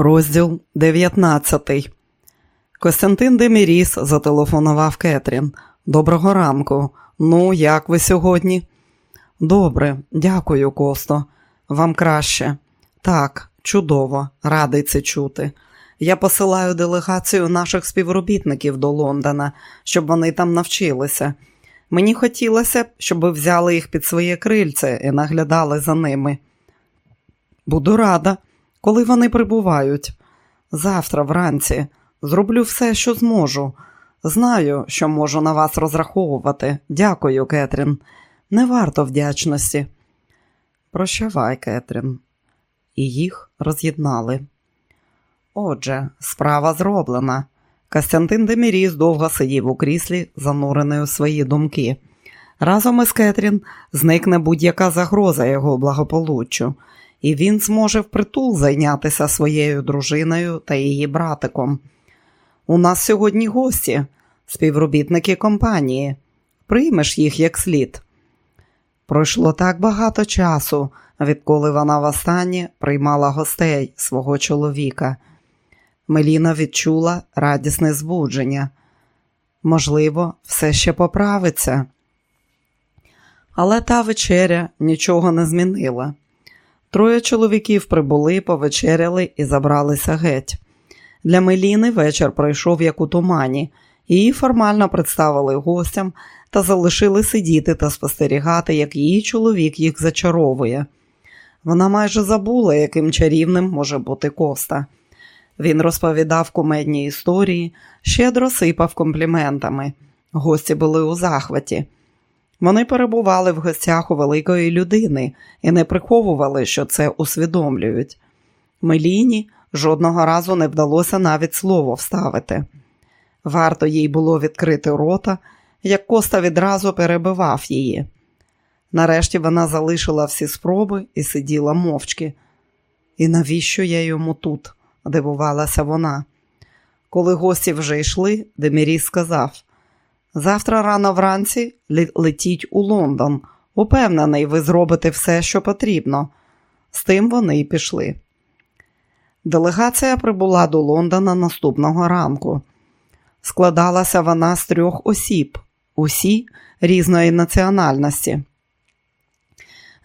Розділ 19 Костянтин Деміріс зателефонував Кетрін. Доброго ранку. Ну, як ви сьогодні? Добре, дякую, Косто. Вам краще. Так, чудово, радий це чути. Я посилаю делегацію наших співробітників до Лондона, щоб вони там навчилися. Мені хотілося б, щоб ви взяли їх під своє крильце і наглядали за ними. Буду рада, коли вони прибувають. Завтра вранці зроблю все, що зможу. Знаю, що можу на вас розраховувати. Дякую, Кетрін. Не варто вдячності. Прощавай, Кетрін. І їх роз'єднали. Отже, справа зроблена. Костянтин Деміріс довго сидів у кріслі, занурений у свої думки. Разом із Кетрін зникне будь-яка загроза його благополуччю, і він зможе впритул зайнятися своєю дружиною та її братиком. У нас сьогодні гості, співробітники компанії. Приймеш їх як слід. Пройшло так багато часу, відколи вона востаннє приймала гостей свого чоловіка. Меліна відчула радісне збудження. Можливо, все ще поправиться. Але та вечеря нічого не змінила. Троє чоловіків прибули, повечеряли і забралися геть. Для Меліни вечір пройшов як у тумані, її формально представили гостям та залишили сидіти та спостерігати, як її чоловік їх зачаровує. Вона майже забула, яким чарівним може бути коста. Він розповідав кумедні історії, щедро сипав компліментами. Гості були у захваті. Вони перебували в гостях у великої людини і не приховували, що це усвідомлюють. Меліні жодного разу не вдалося навіть слово вставити. Варто їй було відкрити рота, як коста відразу перебивав її. Нарешті вона залишила всі спроби і сиділа мовчки. І навіщо я йому тут? дивувалася вона. Коли гості вже йшли, Деміріс сказав завтра рано вранці летіть у Лондон. Упевнений, ви зробите все, що потрібно. З тим вони й пішли. Делегація прибула до Лондона наступного ранку. Складалася вона з трьох осіб, усі різної національності.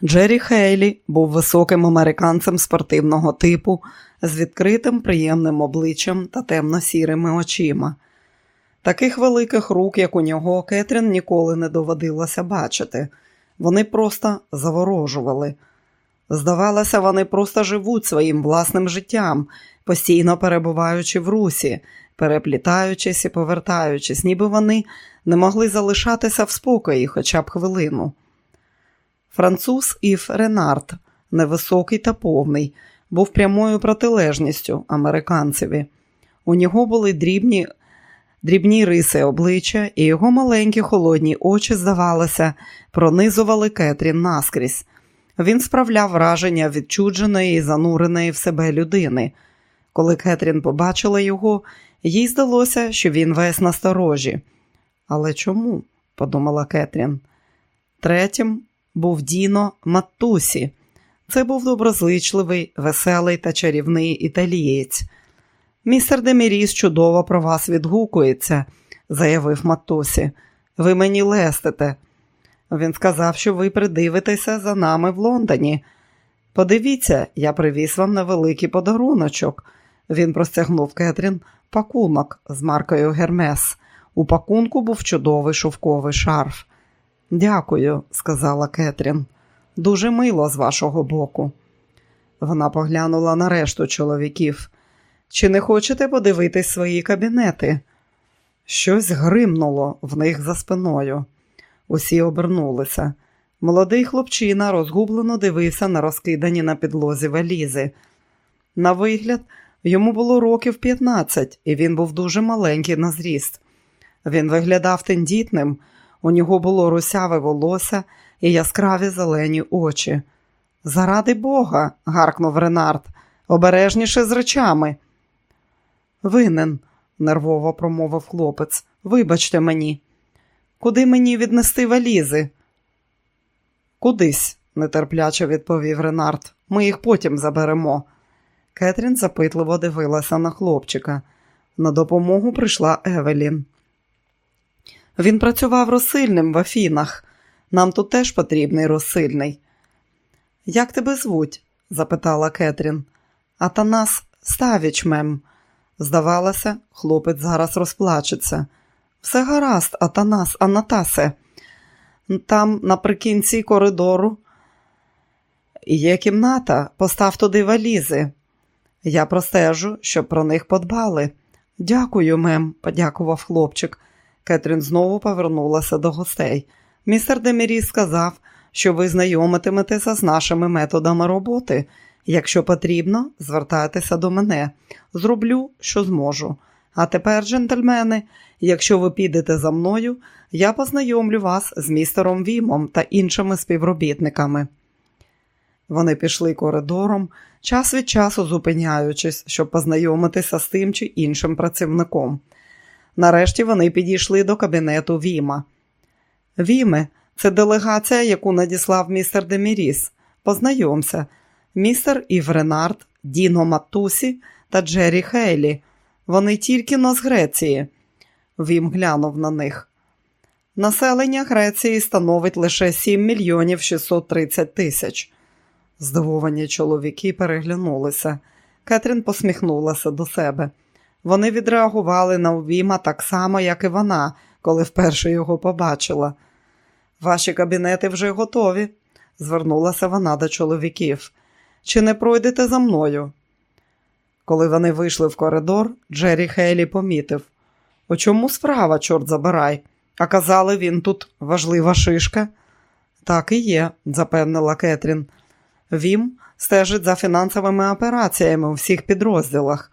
Джері Хейлі був високим американцем спортивного типу з відкритим приємним обличчям та темно-сірими очима. Таких великих рук, як у нього, Кетрін ніколи не доводилося бачити. Вони просто заворожували. Здавалося, вони просто живуть своїм власним життям, постійно перебуваючи в русі, переплітаючись і повертаючись, ніби вони не могли залишатися в спокої хоча б хвилину. Француз Іф Ренард, невисокий та повний, був прямою протилежністю американцеві. У нього були дрібні дрібні риси обличчя, і його маленькі холодні очі, здавалося, пронизували Кетрін наскрізь. Він справляв враження відчудженої і зануреної в себе людини. Коли Кетрін побачила його, їй здалося, що він весь насторожі. Але чому? подумала Кетрін. Третім був Діно Маттусі. Це був доброзичливий, веселий та чарівний італієць. Містер Деміріс чудово про вас відгукується, заявив Маттусі. Ви мені лестите. Він сказав, що ви придивитеся за нами в Лондоні. Подивіться, я привіз вам невеликий подаруночок. Він простягнув Кетрін пакунок з маркою Гермес. У пакунку був чудовий шовковий шарф. Дякую, сказала Кетрін. Дуже мило з вашого боку. Вона поглянула на решту чоловіків. Чи не хочете подивитись свої кабінети? Щось гримнуло в них за спиною. Усі обернулися. Молодий хлопчина розгублено дивився на розкидані на підлозі валізи. На вигляд, йому було років 15, і він був дуже маленький на зріст. Він виглядав тендітним, у нього було русяве волосся і яскраві зелені очі. Заради Бога, гаркнув Ренард, обережніше з речами. Винен, нервово промовив хлопець. Вибачте мені. Куди мені віднести валізи? Кудись, нетерпляче відповів Ренард. Ми їх потім заберемо. Кетрін запитливо дивилася на хлопчика. На допомогу прийшла Евелін. Він працював розсильним в Афінах. Нам тут теж потрібний розсильний. Як тебе звуть? запитала Кетрін. Атанас Ставіч, мем. Здавалося, хлопець зараз розплачеться. Все гаразд, Атанас, Анатасе. Там наприкінці коридору є кімната, постав туди валізи. Я простежу, щоб про них подбали. Дякую, мем, подякував хлопчик. Кетрін знову повернулася до гостей. Містер Демірі сказав, що ви знайомитиметеся з нашими методами роботи. Якщо потрібно, звертайтеся до мене. Зроблю, що зможу. А тепер, джентльмени, якщо ви підете за мною, я познайомлю вас з містером Вімом та іншими співробітниками. Вони пішли коридором, час від часу зупиняючись, щоб познайомитися з тим чи іншим працівником. Нарешті вони підійшли до кабінету Віма. Віме, це делегація, яку надіслав містер Деміріс. Познайомся, містер Ів Ренард, Діно Матусі та Джері Хейлі. Вони тільки но з Греції. Вім глянув на них. Населення Греції становить лише 7 мільйонів 630 тисяч. Здивовані чоловіки переглянулися. Кетрін посміхнулася до себе. Вони відреагували на Увіма так само, як і вона, коли вперше його побачила. Ваші кабінети вже готові, звернулася вона до чоловіків. Чи не пройдете за мною? Коли вони вийшли в коридор, Джері Хейлі помітив. У чому справа, чорт забирай? А казали, він тут важлива шишка. Так і є, запевнила Кетрін. Вім стежить за фінансовими операціями у всіх підрозділах.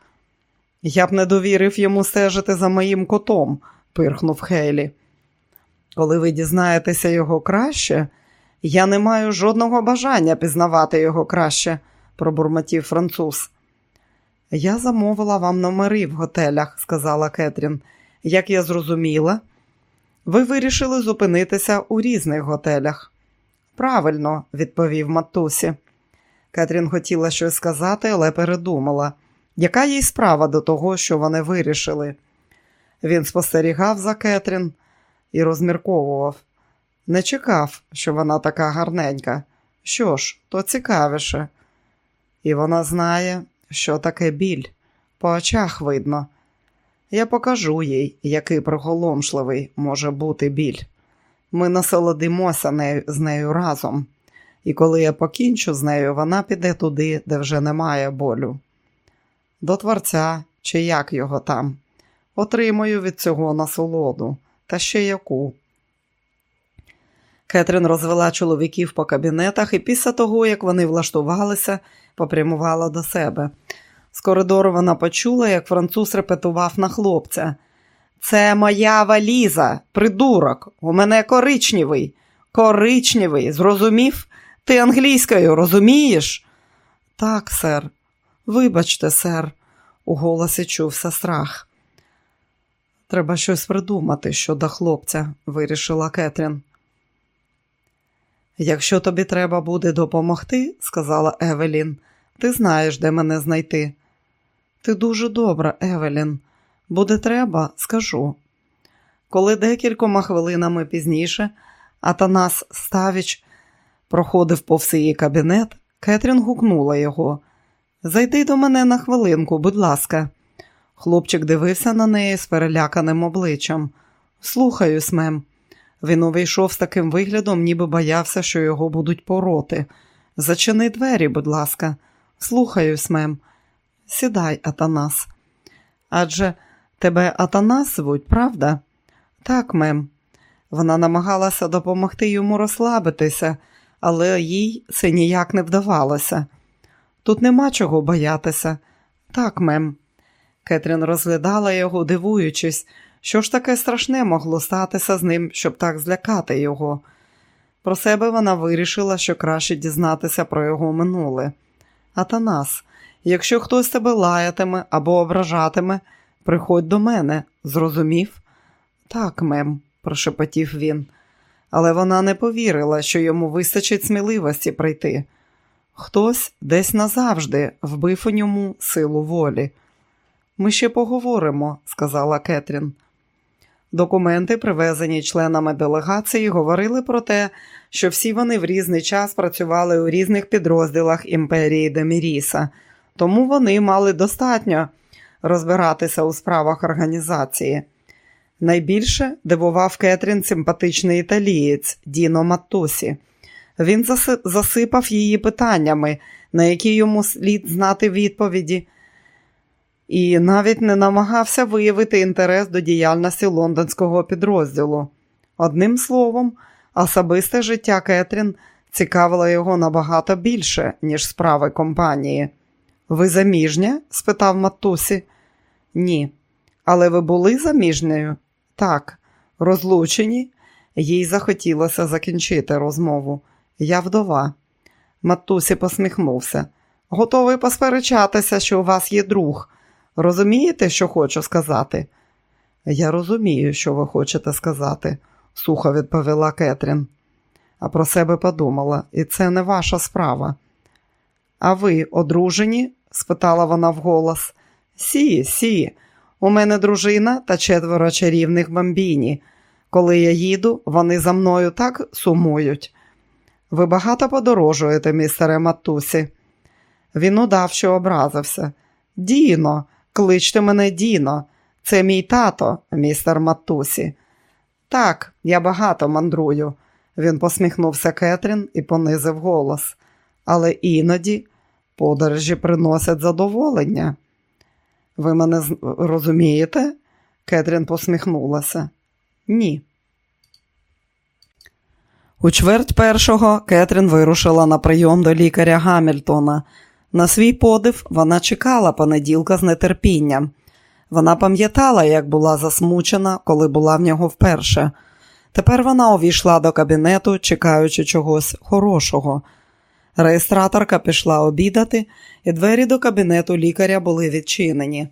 Я б не довірив йому стежити за моїм котом, пирхнув Хейлі. Коли ви дізнаєтеся його краще, я не маю жодного бажання пізнавати його краще, пробурмотів француз. Я замовила вам номери в готелях, сказала Кетрін. Як я зрозуміла, ви вирішили зупинитися у різних готелях. Правильно, відповів матусі. Кетрін хотіла щось сказати, але передумала. Яка їй справа до того, що вони вирішили? Він спостерігав за Кетрін і розмірковував. Не чекав, що вона така гарненька. Що ж, то цікавіше. І вона знає, що таке біль. По очах видно. Я покажу їй, який приголомшливий може бути біль. Ми насолодимося з нею разом, і коли я покінчу з нею, вона піде туди, де вже немає болю. До Творця, чи як його там, отримую від цього насолоду, та ще яку. Кетрін розвела чоловіків по кабінетах і після того, як вони влаштувалися, попрямувала до себе. З коридору вона почула, як француз репетував на хлопця. Це моя валіза, придурок, у мене коричневий, коричневий, зрозумів? Ти англійською розумієш? Так, сер. Вибачте, сер, у голосі чувся страх. Треба щось придумати щодо хлопця, вирішила Кетрін. Якщо тобі треба буде допомогти, сказала Евелін, ти знаєш, де мене знайти. Ти дуже добра, Евелін. Буде треба, скажу. Коли декількома хвилинами пізніше Атанас Ставіч проходив повз її кабінет, Кетрін гукнула його. Зайди до мене на хвилинку, будь ласка. Хлопчик дивився на неї з переляканим обличчям. Слухаюсь, мем. Він увійшов з таким виглядом, ніби боявся, що його будуть пороти. Зачини двері, будь ласка, слухаюсь, мем. Сідай, Атанас. Адже тебе Атанас звуть, правда? Так, мем. Вона намагалася допомогти йому розслабитися, але їй це ніяк не вдавалося. Тут нема чого боятися. Так, мем. Кетрін розглядала його, дивуючись, що ж таке страшне могло статися з ним, щоб так злякати його. Про себе вона вирішила, що краще дізнатися про його минуле. Атанас, якщо хтось тебе лаятиме або ображатиме, приходь до мене, зрозумів? Так, мем, прошепотів він, але вона не повірила, що йому вистачить сміливості прийти. Хтось десь назавжди вбив у ньому силу волі. Ми ще поговоримо, сказала Кетрін. Документи, привезені членами делегації, говорили про те, що всі вони в різний час працювали у різних підрозділах імперії Деміріса, тому вони мали достатньо розбиратися у справах організації. Найбільше дивував Кетрін симпатичний італієць Діно Маттусі. Він засипав її питаннями, на які йому слід знати відповіді, і навіть не намагався виявити інтерес до діяльності лондонського підрозділу. Одним словом, особисте життя Кетрін цікавило його набагато більше, ніж справи компанії. Ви заміжня? спитав Матусі. Ні. Але ви були заміжнею? Так, розлучені. Їй захотілося закінчити розмову. Я вдова. Матусі посміхнувся. Готовий посперечатися, що у вас є друг. Розумієте, що хочу сказати? Я розумію, що ви хочете сказати, сухо відповіла Кетрін. А про себе подумала, і це не ваша справа. А ви одружені? спитала вона вголос. Сі, сі, у мене дружина та четверо чарівних бамбіні. Коли я їду, вони за мною так сумують. Ви багато подорожуєте, містере Матусі. Він удав, що образився. Діно, кличте мене Діно, це мій тато, містер Матусі. Так, я багато мандрую. Він посміхнувся Кетрін і понизив голос. Але іноді подорожі приносять задоволення. Ви мене розумієте? Кетрін посміхнулася. Ні. У чверть першого Кетрін вирушила на прийом до лікаря Гамільтона. На свій подив вона чекала понеділка з нетерпінням. Вона пам'ятала, як була засмучена, коли була в нього вперше. Тепер вона увійшла до кабінету, чекаючи чогось хорошого. Реєстраторка пішла обідати, і двері до кабінету лікаря були відчинені.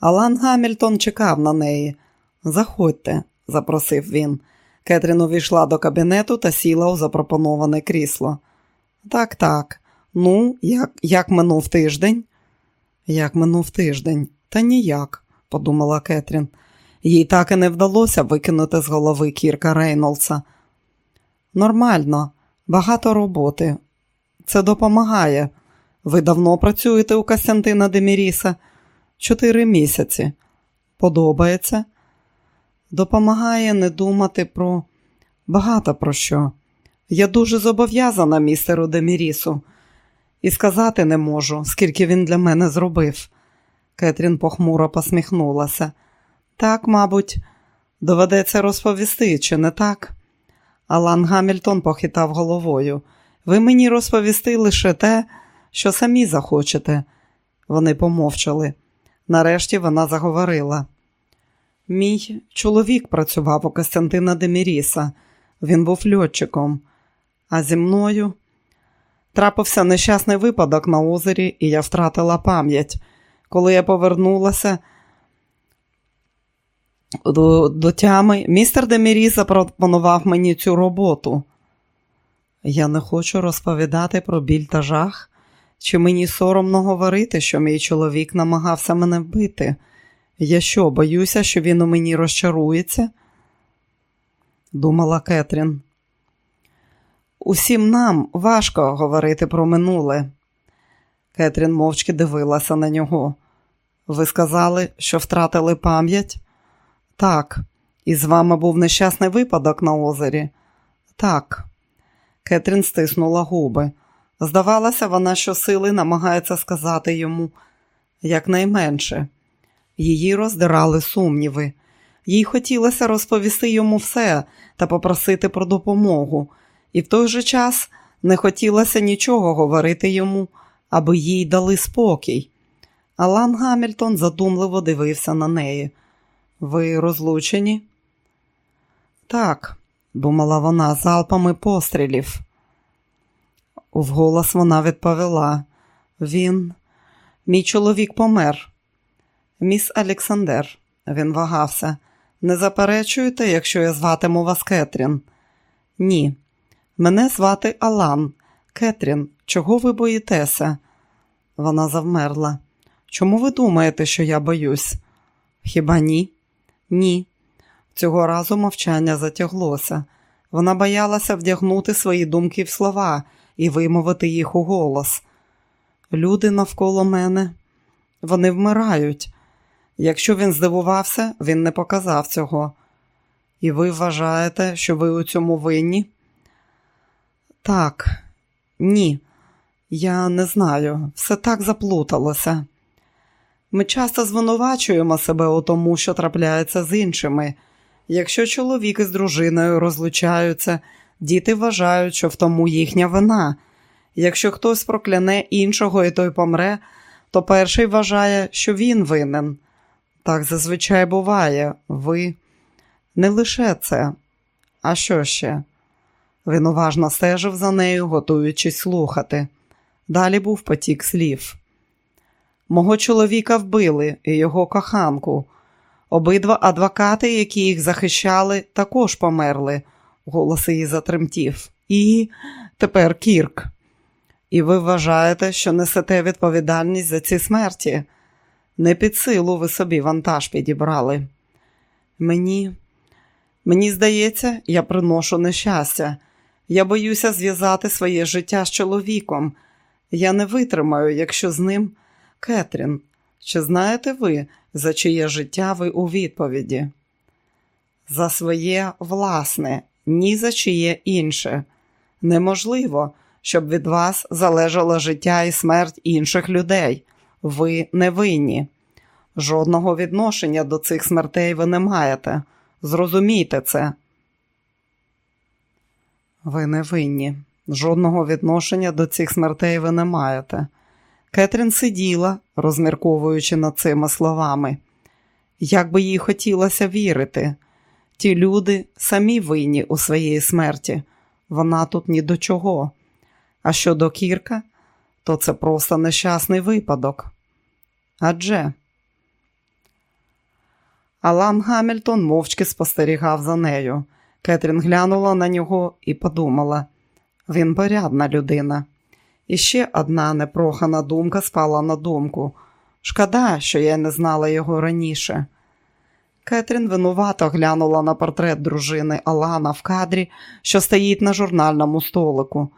Алан Гамільтон чекав на неї. Заходьте, запросив він. Кетрін увійшла до кабінету та сіла у запропоноване крісло. Так, так. Ну, як як минув тиждень? Як минув тиждень? Та ніяк, подумала Кетрін. Їй так і не вдалося викинути з голови Кірка Рейнолдса. Нормально, багато роботи. Це допомагає. Ви давно працюєте у Костянтина Деміріса? Чотири місяці. Подобається? Допомагає не думати про багато про що. Я дуже зобов'язана містеру Демірісу, і сказати не можу, скільки він для мене зробив. Кетрін похмуро посміхнулася. Так, мабуть, доведеться розповісти, чи не так? Алан Гамільтон похитав головою. Ви мені розповісти лише те, що самі захочете. Вони помовчали. Нарешті вона заговорила. Мій чоловік працював у Костянтина Деміріса, він був льотчиком, а зі мною трапився нещасний випадок на озері, і я втратила пам'ять. Коли я повернулася до, до тями, містер Деміріс запропонував мені цю роботу. Я не хочу розповідати про біль та жах, чи мені соромно говорити, що мій чоловік намагався мене вбити. Я що, боюся, що він у мені розчарується? Думала Кетрін. Усім нам важко говорити про минуле. Кетрін мовчки дивилася на нього. Ви сказали, що втратили пам'ять? Так, і з вами був нещасний випадок на озері? Так. Кетрін стиснула губи. Здавалося, вона щосили намагається сказати йому якнайменше. Її роздирали сумніви. Їй хотілося розповісти йому все та попросити про допомогу, і в той же час не хотілося нічого говорити йому, аби їй дали спокій. Алан Гамільтон задумливо дивився на неї. Ви розлучені? Так, думала вона залпами пострілів. Вголос вона відповіла. Він, мій чоловік помер. Міс Олександр, він вагався. Не заперечуєте, якщо я зватиму вас Кетрін? Ні. Мене звати Алан. Кетрін, чого ви боїтеся? Вона завмерла. Чому ви думаєте, що я боюсь? Хіба ні? Ні. Цього разу мовчання затяглося. Вона боялася вдягнути свої думки в слова і вимовити їх у голос. Люди навколо мене, вони вмирають. Якщо він здивувався, він не показав цього. І ви вважаєте, що ви у цьому винні? Так, ні, я не знаю, все так заплуталося. Ми часто звинувачуємо себе у тому, що трапляється з іншими. Якщо чоловік із дружиною розлучаються, діти вважають, що в тому їхня вина. Якщо хтось прокляне іншого і той помре, то перший вважає, що він винен. Так зазвичай буває, ви не лише це, а що ще? Він уважно стежив за нею, готуючись слухати. Далі був потік слів. Мого чоловіка вбили і його коханку. Обидва адвокати, які їх захищали, також померли, голос її затремтів. І тепер Кірк. І ви вважаєте, що несете відповідальність за ці смерті? Не під силу ви собі вантаж підібрали. Мені, мені здається, я приношу нещастя. Я боюся зв'язати своє життя з чоловіком. Я не витримаю, якщо з ним Кетрін. Чи знаєте ви, за чиє життя ви у відповіді? За своє власне, ні за чиє інше. Неможливо, щоб від вас залежало життя і смерть інших людей. Ви не винні. Жодного відношення до цих смертей ви не маєте. Зрозумійте це. Ви не винні. Жодного відношення до цих смертей ви не маєте. Кетрін сиділа, розмірковуючи над цими словами. Як би їй хотілося вірити, ті люди самі винні у своїй смерті, вона тут ні до чого. А щодо Кірка, то це просто нещасний випадок. Адже Алан Гамільтон мовчки спостерігав за нею. Кетрін глянула на нього і подумала він порядна людина. І ще одна непрохана думка спала на думку. Шкода, що я не знала його раніше. Кетрін винувато глянула на портрет дружини Алана в кадрі, що стоїть на журнальному столику.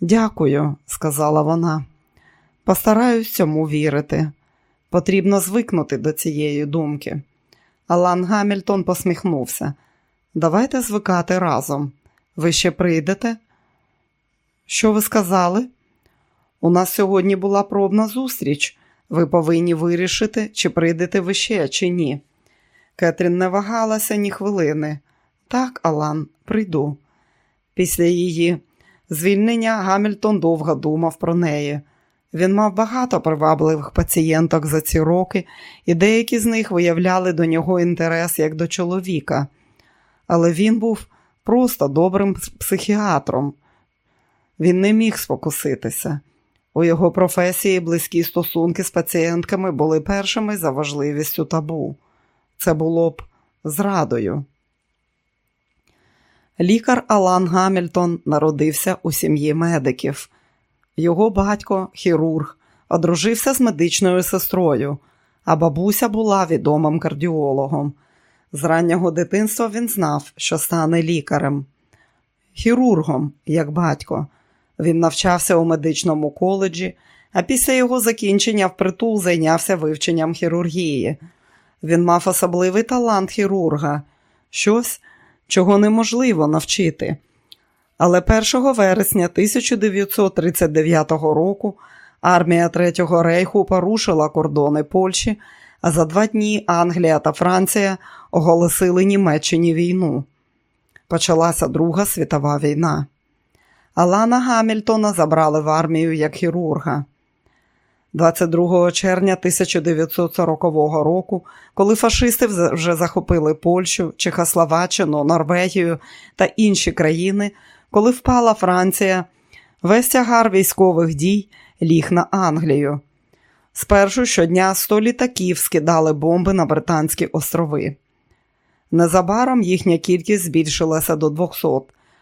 Дякую, сказала вона. Постараюсь цьому вірити. Потрібно звикнути до цієї думки. Алан Гамільтон посміхнувся. Давайте звикати разом. Ви ще прийдете? Що ви сказали? У нас сьогодні була пробна зустріч. Ви повинні вирішити, чи прийдете ви ще, чи ні. Кетрін не вагалася ні хвилини. Так, Алан, прийду. Після її звільнення Гамільтон довго думав про неї. Він мав багато привабливих пацієнток за ці роки, і деякі з них виявляли до нього інтерес як до чоловіка. Але він був просто добрим психіатром. Він не міг спокуситися. У його професії близькі стосунки з пацієнтками були першими за важливістю табу. Це було б зрадою. Лікар Алан Гамільтон народився у сім'ї медиків. Його батько, хірург, одружився з медичною сестрою, а бабуся була відомим кардіологом. З раннього дитинства він знав, що стане лікарем, хірургом, як батько. Він навчався у медичному коледжі, а після його закінчення впритул зайнявся вивченням хірургії. Він мав особливий талант хірурга, щось, чого неможливо навчити. Але 1 вересня 1939 року армія Третього рейху порушила кордони Польщі, а за два дні Англія та Франція оголосили Німеччині війну. Почалася Друга світова війна. Алана Гамільтона забрали в армію як хірурга. 22 червня 1940 року, коли фашисти вже захопили Польщу, Чехословаччину, Норвегію та інші країни, коли впала Франція, весь тягар військових дій ліг на Англію. Спершу щодня 100 літаків скидали бомби на Британські острови. Незабаром їхня кількість збільшилася до 200,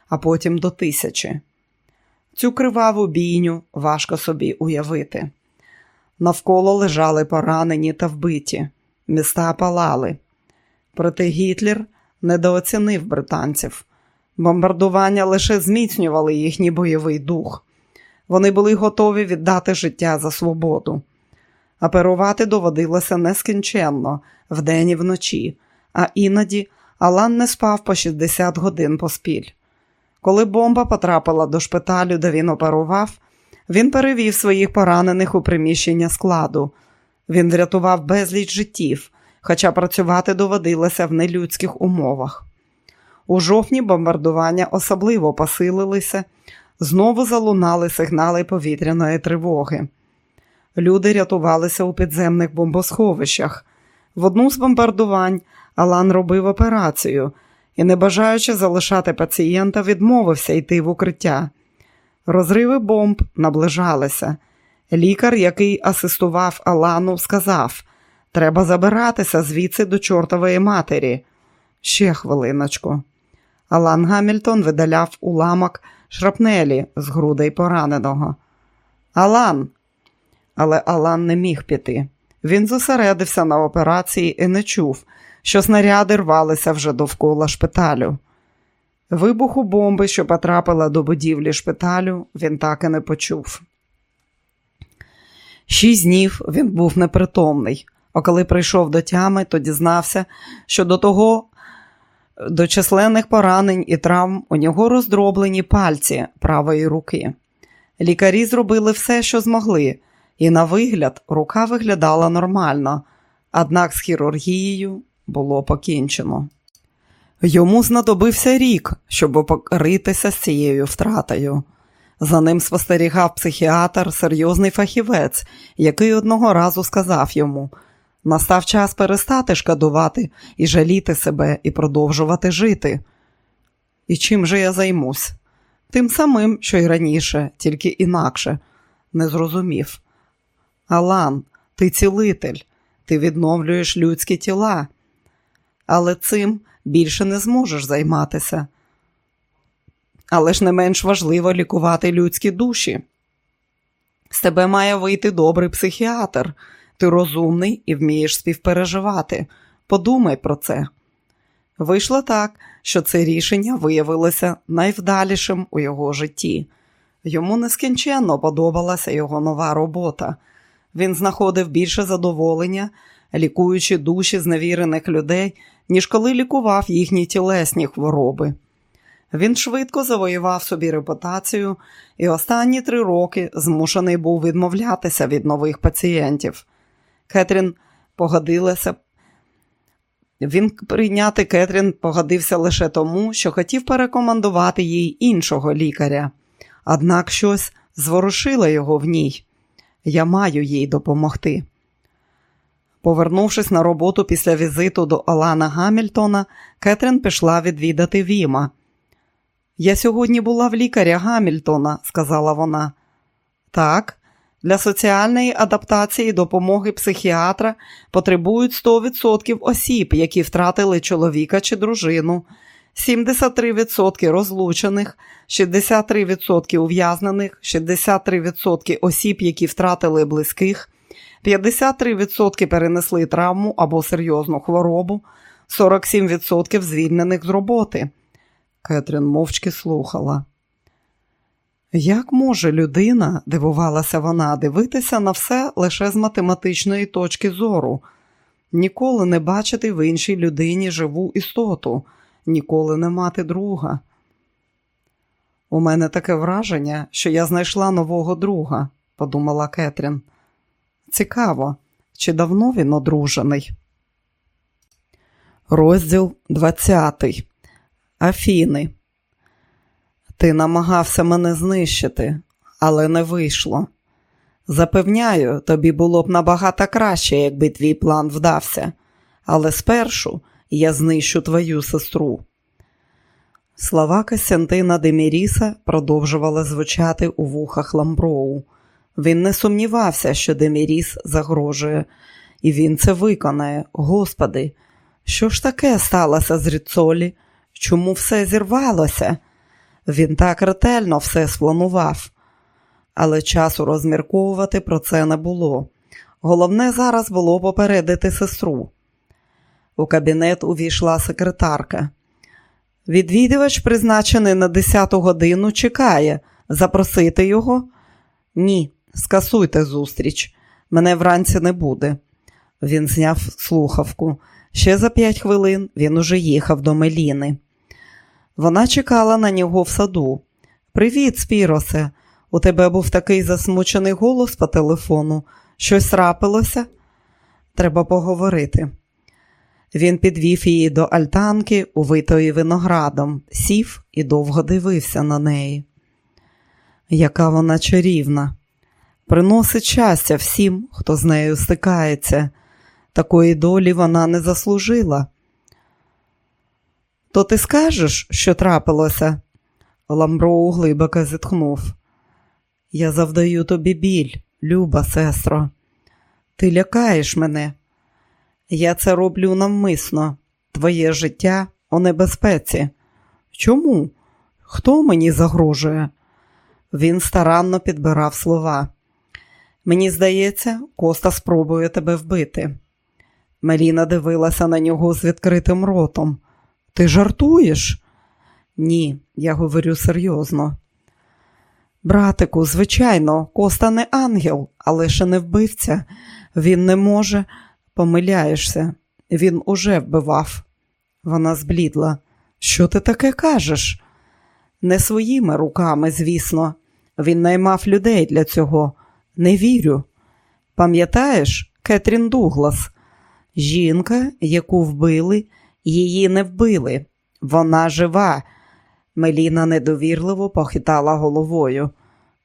а потім до тисячі. Цю криваву бійню важко собі уявити. Навколо лежали поранені та вбиті, міста палали. Проте Гітлер недооцінив британців. Бомбардування лише зміцнювали їхній бойовий дух. Вони були готові віддати життя за свободу. Оперувати доводилося нескінченно, вдень і вночі, а іноді Алан не спав по 60 годин поспіль. Коли бомба потрапила до шпиталю, де він оперував, він перевів своїх поранених у приміщення складу. Він врятував безліч життів, хоча працювати доводилося в нелюдських умовах. У жовтні бомбардування особливо посилилися, знову залунали сигнали повітряної тривоги. Люди рятувалися у підземних бомбосховищах. В одну з бомбардувань Алан робив операцію і, не бажаючи залишати пацієнта, відмовився йти в укриття. Розриви бомб наближалися. Лікар, який асистував Алану, сказав: Треба забиратися звідси до чортової матері. Ще хвилиночку. Алан Гамільтон видаляв уламок шрапнелі з грудей пораненого. Алан. Але Алан не міг піти. Він зосередився на операції і не чув, що снаряди рвалися вже довкола шпиталю. Вибуху бомби, що потрапила до будівлі шпиталю, він так і не почув. Шість днів він був непритомний, а коли прийшов до тями, то дізнався, що до того до численних поранень і травм у нього роздроблені пальці правої руки. Лікарі зробили все, що змогли, і на вигляд рука виглядала нормально, однак з хірургією було покінчено. Йому знадобився рік, щоб покритися з цією втратою. За ним спостерігав психіатр, серйозний фахівець, який одного разу сказав йому: настав час перестати шкодувати і жаліти себе і продовжувати жити. І чим же я займусь? Тим самим, що й раніше, тільки інакше, не зрозумів. Алан, ти цілитель, ти відновлюєш людські тіла, але цим більше не зможеш займатися. Але ж не менш важливо лікувати людські душі. З тебе має вийти добрий психіатр. Ти розумний і вмієш співпереживати. Подумай про це. Вийшло так, що це рішення виявилося найвдалішим у його житті. Йому нескінченно подобалася його нова робота. Він знаходив більше задоволення, лікуючи душі зневірених людей, ніж коли лікував їхні тілесні хвороби. Він швидко завоював собі репутацію і останні три роки змушений був відмовлятися від нових пацієнтів. Кетрін погодилася. Він прийняти Кетрін погодився лише тому, що хотів порекомендувати їй іншого лікаря, однак щось зворушило його в ній. Я маю їй допомогти. Повернувшись на роботу після візиту до Алана Гамільтона, Кетрін пішла відвідати Віма. Я сьогодні була в лікаря Гамільтона, сказала вона. Так, для соціальної адаптації допомоги психіатра потребують 100% осіб, які втратили чоловіка чи дружину, 73% розлучених, 63% ув'язнених, 63% осіб, які втратили близьких, 53% перенесли травму або серйозну хворобу, 47% звільнених з роботи. Кетрін мовчки слухала. Як може людина, дивувалася вона, дивитися на все лише з математичної точки зору, ніколи не бачити в іншій людині живу істоту, ніколи не мати друга. У мене таке враження, що я знайшла нового друга, подумала Кетрін. Цікаво, чи давно він одружений? Розділ 20. Афіни. Ти намагався мене знищити, але не вийшло. Запевняю, тобі було б набагато краще, якби твій план вдався, але спершу я знищу твою сестру. Слова Костянтина Деміріса продовжували звучати у вухах Ламброу. Він не сумнівався, що Деміріс загрожує, і він це виконає. Господи, що ж таке сталося з Ріцолі? Чому все зірвалося? Він так ретельно все спланував, але часу розмірковувати про це не було. Головне зараз було попередити сестру. У кабінет увійшла секретарка. Відвідувач, призначений на 10 годину, чекає. Запросити його? Ні, скасуйте зустріч. Мене вранці не буде. Він зняв слухавку. Ще за п'ять хвилин він уже їхав до Меліни. Вона чекала на нього в саду. Привіт, Спіросе. У тебе був такий засмучений голос по телефону. Щось трапилося? Треба поговорити. Він підвів її до альтанки, увитої виноградом, сів і довго дивився на неї. Яка вона чарівна, приносить щастя всім, хто з нею стикається. Такої долі вона не заслужила. То ти скажеш, що трапилося? Ламброу глибоко зітхнув. Я завдаю тобі біль, люба сестро. Ти лякаєш мене. Я це роблю навмисно. Твоє життя у небезпеці. Чому? Хто мені загрожує? Він старанно підбирав слова. Мені здається, Коста спробує тебе вбити. Меліна дивилася на нього з відкритим ротом. Ти жартуєш? Ні, я говорю серйозно. Братику, звичайно, Коста не ангел, але ще не вбивця. Він не може, помиляєшся, він уже вбивав. Вона зблідла. Що ти таке кажеш? Не своїми руками, звісно. Він наймав людей для цього. Не вірю. Пам'ятаєш, Кетрін Дуглас, жінка, яку вбили, її не вбили. Вона жива. Меліна недовірливо похитала головою.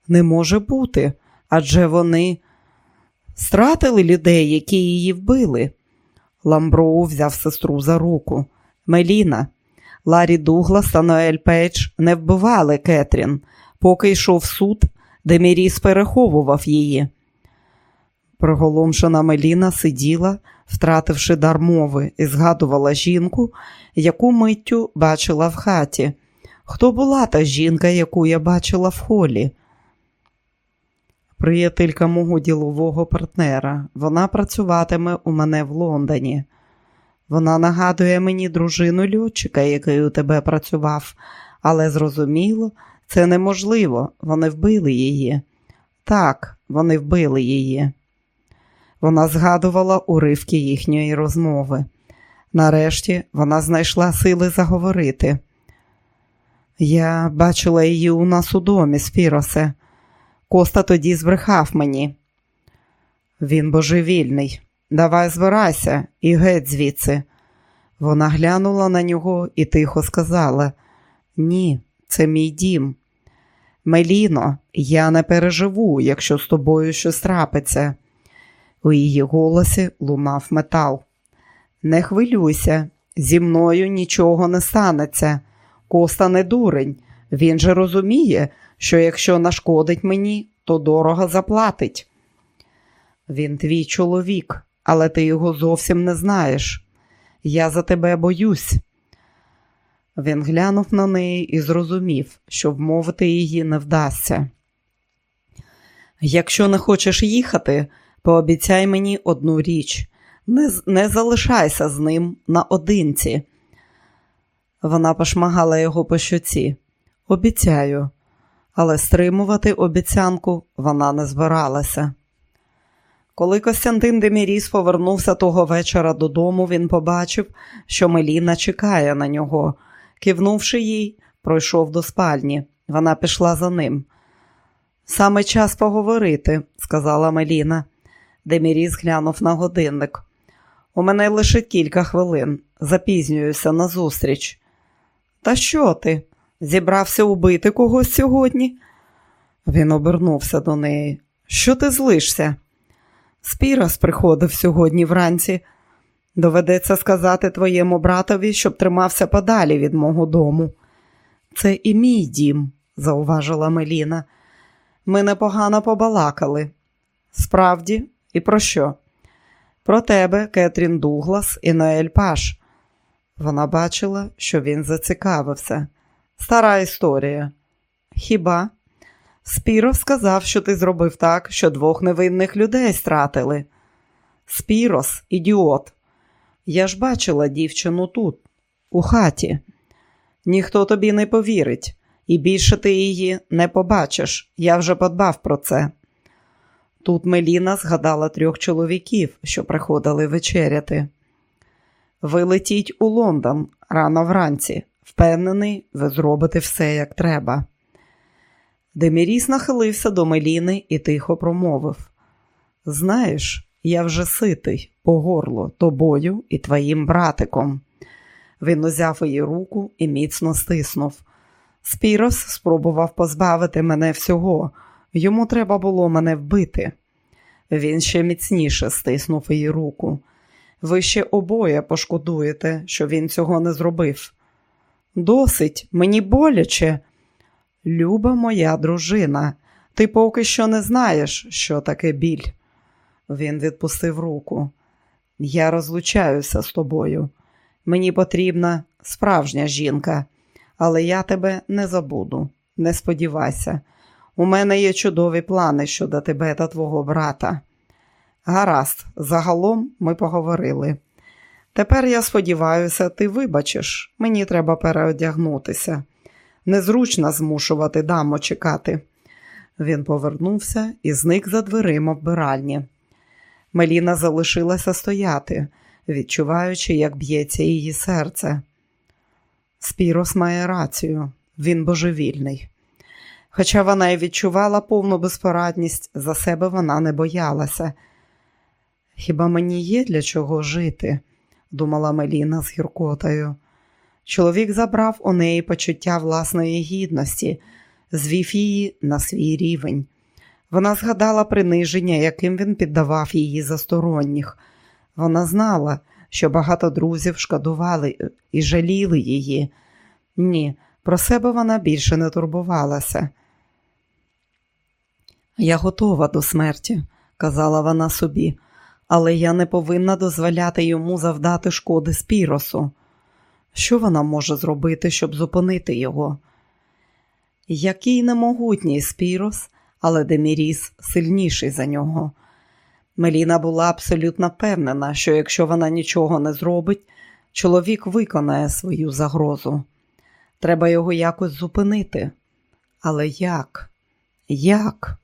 Не може бути, адже вони стратили людей, які її вбили. Ламброу взяв сестру за руку. Меліна, Ларі Дуглас та Ноель Пейдж не вбивали Кетрін, поки йшов суд, Деміріс переховував її. Приголомшена Меліна сиділа, втративши дар мови, і згадувала жінку, яку миттю бачила в хаті. Хто була та жінка, яку я бачила в холі? Приятелька мого ділового партнера. Вона працюватиме у мене в Лондоні. Вона нагадує мені дружину льотчика, який у тебе працював, але зрозуміло, це неможливо. Вони вбили її. Так, вони вбили її. Вона згадувала уривки їхньої розмови. Нарешті вона знайшла сили заговорити. Я бачила її у нас у домі, Спіросе. Коста тоді збрехав мені. Він божевільний. Давай збирайся і геть звідси. Вона глянула на нього і тихо сказала: Ні, це мій дім. Меліно, я не переживу, якщо з тобою щось трапиться. У її голосі лунав метал. Не хвилюйся, зі мною нічого не станеться. Коста не дурень. Він же розуміє, що якщо нашкодить мені, то дорого заплатить. Він твій чоловік, але ти його зовсім не знаєш. Я за тебе боюсь. Він глянув на неї і зрозумів, що вмовити її не вдасться. Якщо не хочеш їхати, пообіцяй мені одну річ не, не залишайся з ним наодинці. Вона пошмагала його по щоці. Обіцяю, але стримувати обіцянку вона не збиралася. Коли Костянтин Деміріс повернувся того вечора додому, він побачив, що Меліна чекає на нього. Кивнувши їй, пройшов до спальні. Вона пішла за ним. Саме час поговорити, сказала Меліна. Деміріс глянув на годинник. У мене лише кілька хвилин. Запізнююся на зустріч. Та що ти? Зібрався убити когось сьогодні? Він обернувся до неї. Що ти злишся? Спірас приходив сьогодні вранці. Доведеться сказати твоєму братові, щоб тримався подалі від мого дому. Це і мій дім, зауважила Меліна. Ми непогано побалакали. Справді, і про що? Про тебе, Кетрін Дуглас і Ноель Паш. Вона бачила, що він зацікавився. Стара історія. Хіба? Спірос сказав, що ти зробив так, що двох невинних людей стратили. Спірос, ідіот. Я ж бачила дівчину тут, у хаті. Ніхто тобі не повірить, і більше ти її не побачиш. Я вже подбав про це. Тут Меліна згадала трьох чоловіків, що приходили вечеряти. Ви летіть у Лондон рано вранці. Впевнений, ви зробите все, як треба. Деміріс нахилився до Меліни і тихо промовив: Знаєш, я вже ситий по горло тобою і твоїм братиком. Він узяв її руку і міцно стиснув. Спірос спробував позбавити мене всього, йому треба було мене вбити. Він ще міцніше стиснув її руку. Ви ще обоє пошкодуєте, що він цього не зробив. Досить, мені боляче. Люба моя дружина, ти поки що не знаєш, що таке біль. Він відпустив руку. Я розлучаюся з тобою. Мені потрібна справжня жінка, але я тебе не забуду. Не сподівайся, у мене є чудові плани щодо тебе та твого брата. Гаразд, загалом ми поговорили. Тепер я сподіваюся, ти вибачиш, мені треба переодягнутися. Незручно змушувати даму чекати. Він повернувся і зник за дверима вбиральні. Меліна залишилася стояти, відчуваючи, як б'ється її серце. Спірос має рацію, він божевільний. Хоча вона й відчувала повну безпорадність, за себе вона не боялася. Хіба мені є для чого жити? Думала Меліна з гіркотою. Чоловік забрав у неї почуття власної гідності, звів її на свій рівень. Вона згадала приниження, яким він піддавав її засторонніх. Вона знала, що багато друзів шкодували і жаліли її. Ні, про себе вона більше не турбувалася. Я готова до смерті, казала вона собі, але я не повинна дозволяти йому завдати шкоди спіросу. Що вона може зробити, щоб зупинити його? Який немогутній спірос, але Деміріс сильніший за нього. Меліна була абсолютно впевнена, що якщо вона нічого не зробить, чоловік виконає свою загрозу. Треба його якось зупинити. Але як? Як?